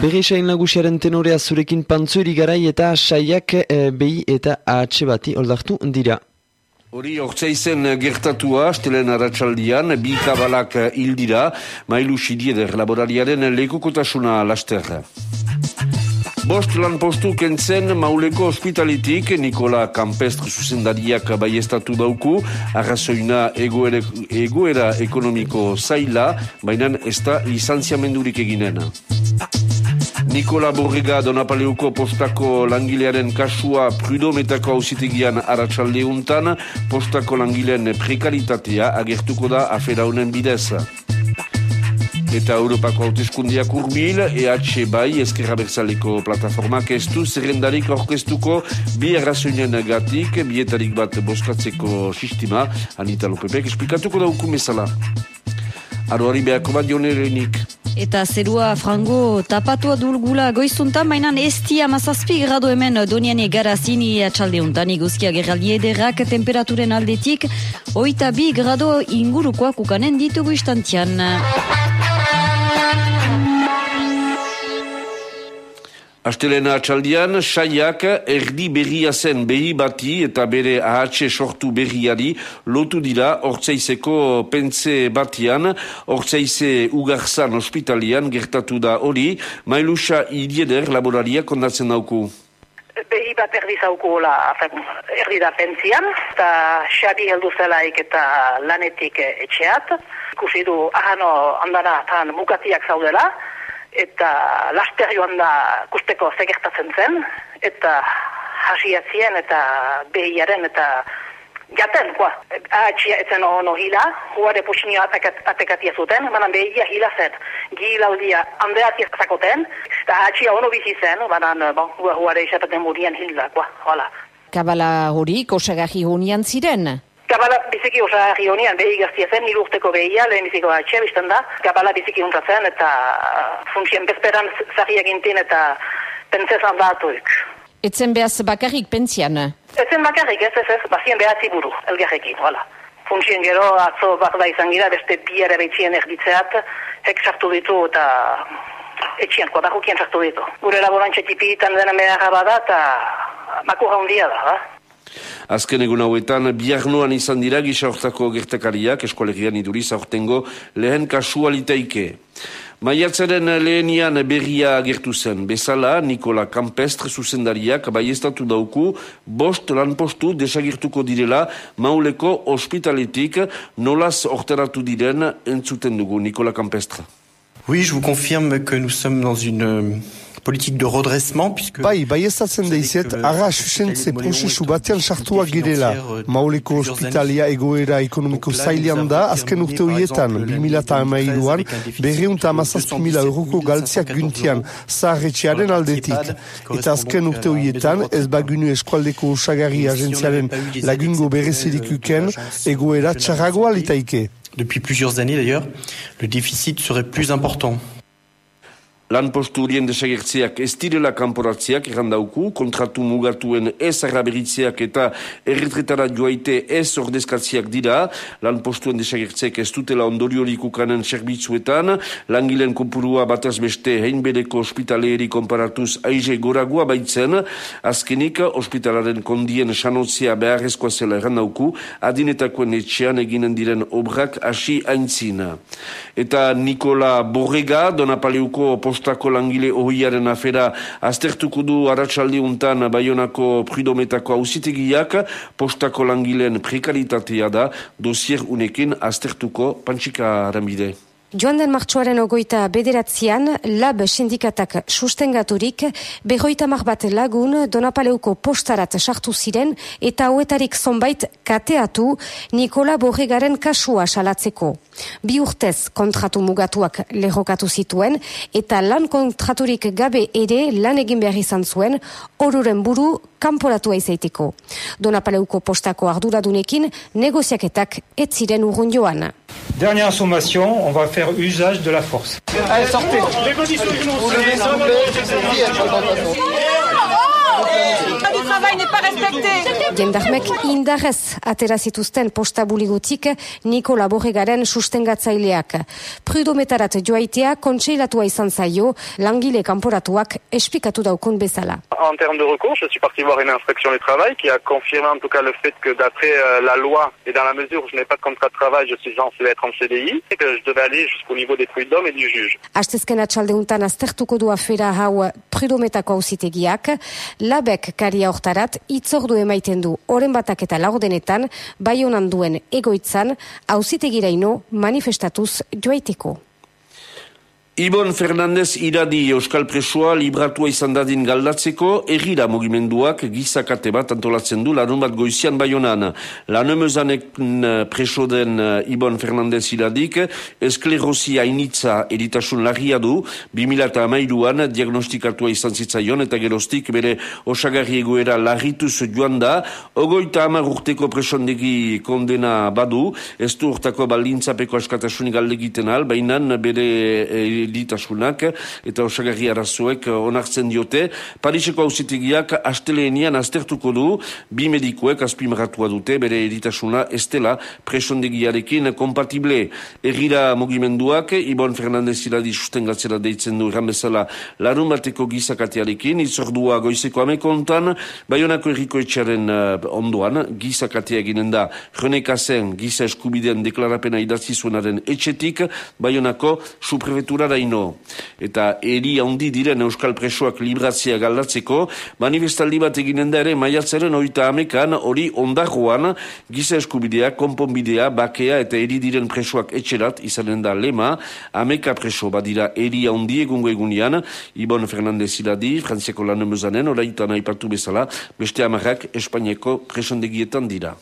Berri sain nagusiaren tenorea zurekin pantzueri garai eta saiak e, behi eta ahatxe bati oldartu dira. Hori ortsaizen gertatua, stelen aratsaldian, bi kabalak hildira, mailu sidieder laborariaren lekukotasuna laster. Bost lan postu kentzen mauleko ospitalitik, Nikola Campestre zuzendariak baiestatu dauku, arrazoina egoera, egoera ekonomiko zaila, baina ez da lizantziamendurik eginen. Nikola Borrega Donapaleuko postako langilearen kasua prudometako hausitegian aratsalde untan, postako langileen prekaritatea agertuko da afera honen bidez. Eta Europako hauteskundiak urbil, EH bai, Ezkerra Berzaleko plataformak ez du zerrendarik orkestuko bi arrazoinen gatik, bietarik bat boskatzeko sistema, Anita Lopepek, esplikatuko da hukumezala. Aroari behako bat jonerenik. Eta zerua frango tapatua dulgula goizuntan, mainan esti amazazpi grado hemen donian egarazini atxaldeuntan iguzkia gerraldi ederrak temperaturen aldetik, oita bi grado ingurukoak ukanen ditugu istantian. Astelena atxaldian, saiak erdi berria zen behi bati eta bere ahatxe sortu berriari lotu dira ortsaizeko pentze batian, ortsaize ugarzan ospitalian gertatu da hori, mailusa idieder laboraria kondatzen dauku. Behi bat erdi zauku erdi da pentzian, eta xabi heldu zelaik eta lanetik etxeat, ikusi du ahano andana tan mukatiak zaudela, eta laster joan da kusteko zegertatzen zen, eta hasiatzien eta behiaren eta jaten, koa. Ahatxia etzen ono hila, huare pusinio atekatia zuten, banan behia hila zen, gilaudia handeatia zakoten, eta ahatxia ono bizi zen, banan bon, huare isapaten murien hila, koa, hola. Kabala hori, kosagahi honian ziren? Kabala biziki osa rionian behi gaztia zen, nil urteko behia, lehen biziko atxe, bizten da. Kabala biziki zen eta funtzien bezperan zari egintin eta pentsezan datuik. Etzen behaz bakarrik pentzian? Etzen bakarrik, ez, ez, ez, bazien behatzi buru, elgarrekin, hola. Funtzien gero, atzo bat da izan gira, beste biara behitzien erditzeat, hek sartu ditu eta etxien, koa barrukien sartu ditu. Gure laborantxe tipitan dena meharra bada eta makurra hundia da, ha? Azken egun hauetan, biarnoan izan dira gisa hortako gertakariak, eskualegian iduriz aurtengo lehen kasualiteike. Maiatzaren lehenian berria agertu zen, bezala Nikola Campestre zuzendariak baiestatu dauku, bost lanpostu desagirtuko direla mauleko ospitaletik nolaz orteratu diren entzuten dugu, Nikola Campestre. Oui, je vous confirme que nous sommes dans une politique de redressement puisque Bai, bai ezatzen deizet, arra susentze prozesu batean sartua girela. Mauleko ospitalia egoera ekonomiko zailean da, azken urte horietan, 2008an, berreunta amazazpi mila euroko galtziak guntian zaharretxearen aldetik. Eta azken urte horietan, ez bagunu eskualdeko osagarri agentziaren lagungo berezirik uken, egoera txarragoa litaike. Depuis plusieurs années d'ailleurs, le déficit serait plus important. Lan postu horien desagertzeak ez direla kanporatziak errandauku, kontratu mugatuen ez arraberitzeak eta erretretara joaite ez ordezkatziak dira, lan postuen desagertzeak ez dutela ondoriorik ukanen serbitzuetan, langilen kopurua bataz beste heinbedeko ospitaleri konparatuz aize goragua baitzen, azkenik ospitalaren kondien sanotzia beharrezkoa zela errandauku, adinetakoen etxean eginen diren obrak hasi aintzina. Eta Nikola Borrega, Donapaleuko postu postako langile ohiaren afera aztertuko du aratsaldi untan baionako pridometako hausitegiak postako langileen prekaritatea da dosier unekin aztertuko pantxika arambide. Joan den martxoaren ogoita bederatzean, lab sindikatak sustengaturik, berroita bat lagun Donapaleuko postarat sartu ziren eta hoetarik zonbait kateatu Nikola Borregaren kasua salatzeko. Bi urtez kontratu mugatuak lehokatu zituen eta lan kontraturik gabe ere lan egin behar izan zuen oruren buru kanporatu aizaiteko. Donapaleuko postako arduradunekin negoziaketak ez ziren urrun joan. Dernière sommation, on va faire usage de la force. Allez, sortez Le travail n'est pas respecté. Jendarmek indarrez atera zituzten postabuligotik Nikola Borregaren sustengatzaileak. Prudometarat joaitea kontseilatua izan zaio langile kanporatuak esplikatu daukun bezala. En termes de recours, je suis parti voir une inspection du travail qui a confirmé en tout cas le fait que d'après euh, la loi et dans la mesure où je n'ai pas de contrat de travail, je suis censé être en CDI et que je devais aller jusqu'au niveau des prud'hommes et du juge. Astezken atxaldeuntan aztertuko du afera hau prudometako hausitegiak, labek karia hortarat itzordu emaiten du oren batak eta laurdenetan, bai honan duen egoitzan, hausitegira manifestatuz joaiteko. Ibon Fernandez iradi Euskal Presua libratua izan dadin galdatzeko, erira mugimenduak gizakate bat antolatzen du lanun bat goizian baionan. Lanemezanek preso den eh, Ibon Fernandez iradik, esklerosia initza editasun larria du, 2008an diagnostikatua izan zitzaion eta gerostik bere osagarri egoera larrituz joan da, ogoita amar urteko presondegi kondena badu, ez du urtako balintzapeko askatasunik aldegiten al, baina bere eh, ditasunak eta osagarri arazoek onartzen diote. Pariseko hausitegiak asteleenian aztertuko du, bi medikoek azpimaratua dute, bere editasuna estela presondegiarekin kompatible. Erira mugimenduak, Ibon Fernandez iradi sustengatzera deitzen du eran bezala larun bateko gizakatearekin, itzordua goizeko amekontan, baionako erriko etxaren uh, ondoan, gizakatea ginen da, Renekazen giza eskubideen deklarapena idatzi zuenaren etxetik, baionako suprefetura daino. Eta eri handi diren Euskal Presoak libratzea galdatzeko, manifestaldi bat eginen da ere maiatzaren oita amekan hori ondagoan giza eskubidea, konponbidea, bakea eta eri diren presoak etxerat izanen da lema, ameka preso badira eri handi egungo egunean, Ibon Fernandez Iladi, Frantziako lan emezanen, oraita nahi partu bezala, beste amarrak Espainiako presondegietan dira.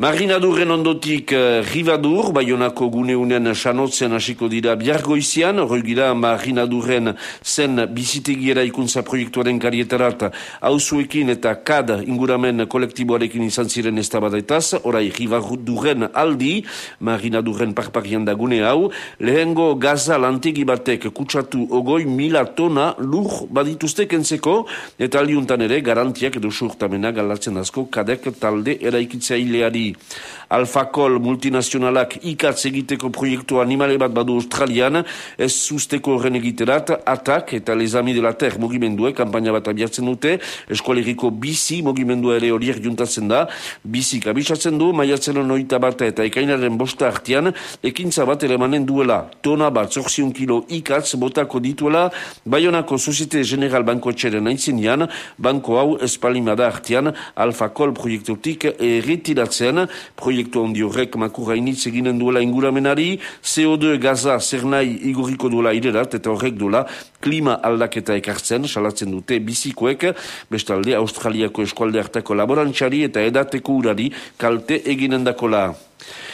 Marinadurren ondotik uh, rivadur, baionako guneunen sanotzen hasiko dira biargoizian, hori gira marinadurren zen bizitegiera ikuntza proiektuaren karietarat hauzuekin eta kad inguramen kolektiboarekin izan ziren ez tabadaetaz, orai rivadurren aldi, marinadurren parparian da gune hau, lehengo gaza lantegi batek kutsatu ogoi mila tona lur badituzte kentzeko, eta aldiuntan ere garantiak edo surtamena galatzen asko kadek talde eraikitzea hileari Alfakol multinazionalak ikatz egiteko proiektu animale bat badu Australian, ez zuzteko horren egiterat, atak eta lezami dela ter mugimendue, kampaina bat abiatzen dute, eskualeriko bizi mugimendua ere horiek juntatzen da, bizi kabitzatzen du, maiatzen onoita bat eta ekainaren bosta artian, ekintza bat elemanen duela, tona bat zorzion kilo ikatz botako dituela, Bayonako Societe General Banko Txeren aintzinean, banko hau espalimada artian, Alfakol proiektutik erretiratzen zen, proiektu handi horrek makurra initz eginen duela inguramenari, CO2 gaza zer nahi igurriko duela irerat, eta horrek duela klima aldaketa ekartzen, salatzen dute bizikoek, bestalde Australiako eskualde hartako laborantxari eta edateko urari kalte eginen dakola.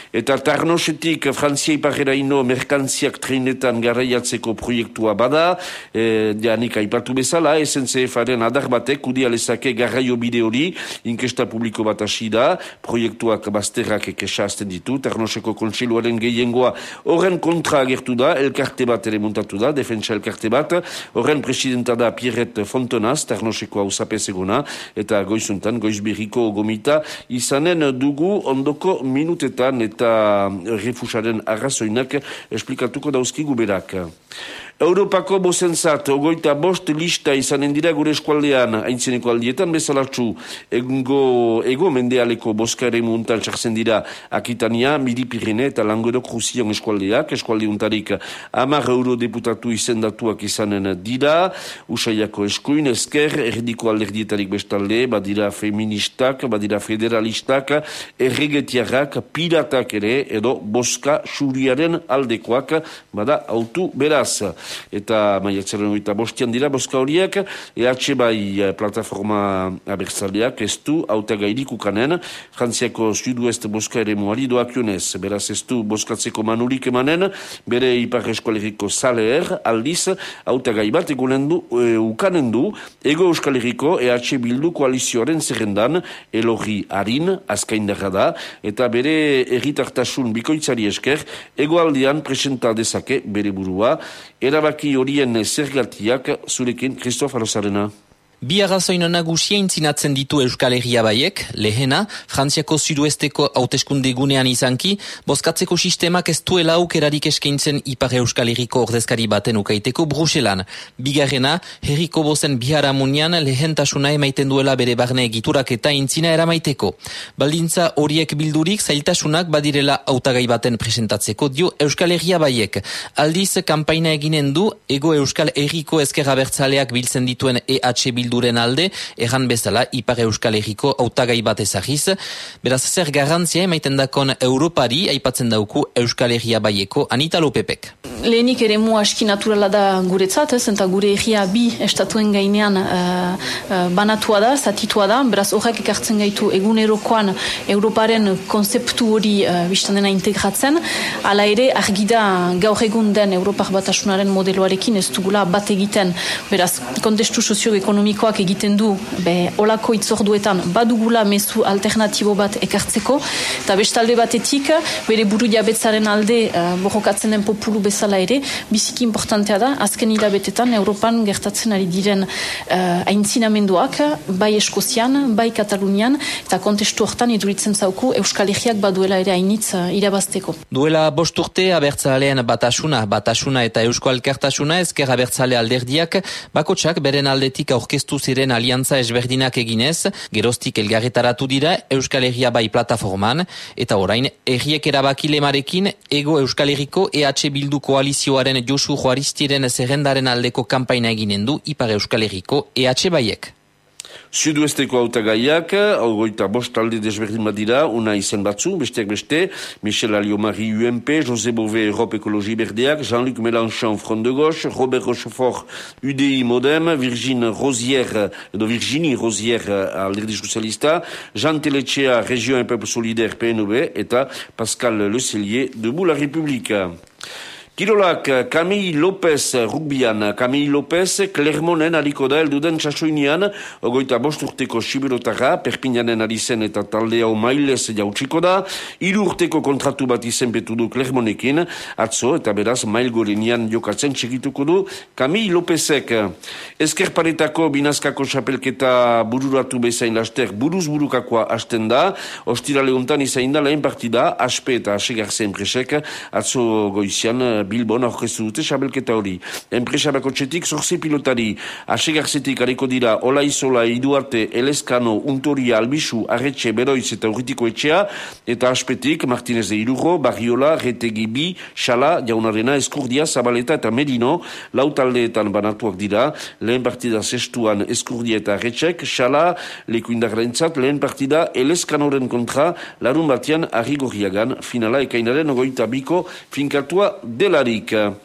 Eta tarnosetik Frantzia iparera ino merkantziak treinetan garraiatzeko proiektua bada, e, janik aipatu bezala, SNCF-aren adar batek, udialezake garraio bide hori, inkesta publiko bat hasi da, proiektuak bazterrak ekesa azten ditu, tarnoseko kontseiluaren gehiengoa horren kontra agertu da, elkarte bat ere montatu da, defentsa elkarte bat, horren presidenta da Pierret Fontonaz, tarnoseko hau eguna, eta goizuntan, goizbiriko gomita, izanen dugu ondoko minutetan, eta eta refusaren arrazoinak esplikatuko dauzkigu berak. Europako bozentzat, ogoita bost lista izanen dira gure eskualdean, haintzeneko aldietan bezalatzu, ego, ego mendealeko boskare muntan txartzen dira Akitania, Pirine eta Langero Kruzion eskualdeak, eskualde untarik amar eurodeputatu izendatuak izanen dira, usaiako eskuin, esker, erdiko alderdietarik bestalde, badira feministak, badira federalistak, erregetiarrak, piratak ere, edo boska suriaren aldekoak, bada autu beraz eta maiatzaren oita bostian dira, boska horiek, EH bai eh, plataforma abertzaleak ez du auta gairik ukanen, frantziako suduest boska ere muari doakionez, beraz ez du boskatzeko manurik emanen, bere ipar eskualeriko saler, aldiz, auta bat egunen e, ukanen du, ego euskaleriko EH bildu koalizioaren zerrendan, elogi harin, azkaindarra da, eta bere erritartasun bikoitzari esker, egoaldian presenta bere burua, era erabaki horien zergatiak zurekin, Kristof Arrozarena. Bi arrazoin nagusia intzinatzen ditu Euskal Herria baiek, lehena, Frantziako zuduesteko hauteskunde gunean izanki, bozkatzeko sistemak ez duela aukerarik eskaintzen Ipar Euskal Herriko ordezkari baten ukaiteko Bruselan. Bigarrena, herriko bozen biharamunian lehentasuna emaiten duela bere barne egiturak eta intzina eramaiteko. Baldintza horiek bildurik zailtasunak badirela hautagai baten presentatzeko dio Euskal Herria baiek. Aldiz, kampaina eginen du, ego Euskal Herriko ezkerra bertzaleak biltzen dituen EH bilduren alde, erran bezala Ipar Euskal Herriko autagai bat ezagiz. Beraz, zer garantzia emaiten dakon Europari, aipatzen dauku Euskal Herria baieko Anita Lopepek. Lehenik ere mu aski naturala da guretzat, ez, eta gure egia bi estatuen gainean uh, uh, banatua da, zatitua da, beraz horrek ekartzen gaitu egunerokoan Europaren konzeptu hori uh, biztan dena integratzen, ala ere argida gaur egun den Europar batasunaren modeloarekin ez dugula bat egiten, beraz kontestu sozioekonomikoak egiten du, be olako itzorduetan badugula mezu alternatibo bat ekartzeko, eta bestalde batetik, bere buru jabetzaren alde uh, borrokatzen den populu bezala ere, biziki importantea da, azken hilabetetan Europan gertatzen ari diren uh, aintzinamenduak, bai Eskozian, bai Katalunian, eta kontestu hortan iduritzen zauku Euskal Herriak baduela ere hainitz uh, irabazteko. Duela bost urte abertzalean batasuna, batasuna eta Eusko Alkartasuna ezker abertzale alderdiak, bakotsak beren aldetik aurkeztu ziren aliantza ezberdinak eginez, gerostik elgarretaratu dira Euskal Herria bai plataforman, eta orain, erriek erabakilemarekin ego Euskal Herriko EH Bilduko koalizioaren Josu Juaristiren zerrendaren aldeko kanpaina eginen du Ipar Euskal Herriko EH Baiek. Suduesteko autagaiak, goita bost talde desberdin badira, una izen batzu, besteak beste, Michel Aliomari UMP, José Bové Europe Ekologi Berdeak, Jean-Luc Mélenchon Front de Gauche, Robert Rochefort UDI Modem, Virginie Rosière, edo Virginie Rosière alderdi sozialista, Jean Teletxea Région et Peuple Solidaire PNV, eta Pascal Le Cellier, Debout la République. Kirolak, Camille López rugbian, Camille López Clermonen aliko da elduden txasoinian, ogoita bosturteko siberotara, perpinanen ari zen eta talde hau mailez jautsiko da, iru urteko kontratu bat izen betu du Clermonekin, atzo eta beraz mail gorenian jokatzen txekituko du, Camille Lópezek. Ezker paretako binazkako xapelketa bururatu bezain laster buruz burukakoa hasten da, ostira lehuntan izain da lehen partida, aspe eta asegarzen presek, atzo goizian, Bilbon aurkeztu dute xabelketa hori. Enpresa bako txetik, zorze pilotari, asegarzetik hariko dira Ola Isola, Iduarte, Elezkano, Untoria, Albisu, Arretxe, Beroiz eta Urritiko Etxea, eta aspetik, Martinez de Irujo, Barriola, Retegi Bi, Xala, Jaunarena, Eskurdia, Zabaleta eta Medino, lautaldeetan banatuak dira, lehen partida zestuan Eskurdia eta Arretxek, Xala, lekuindar lehen partida Elezkanoren kontra, larun batian, Arrigorriagan, finala ekainaren ogoita biko, finkatua dela Caparica.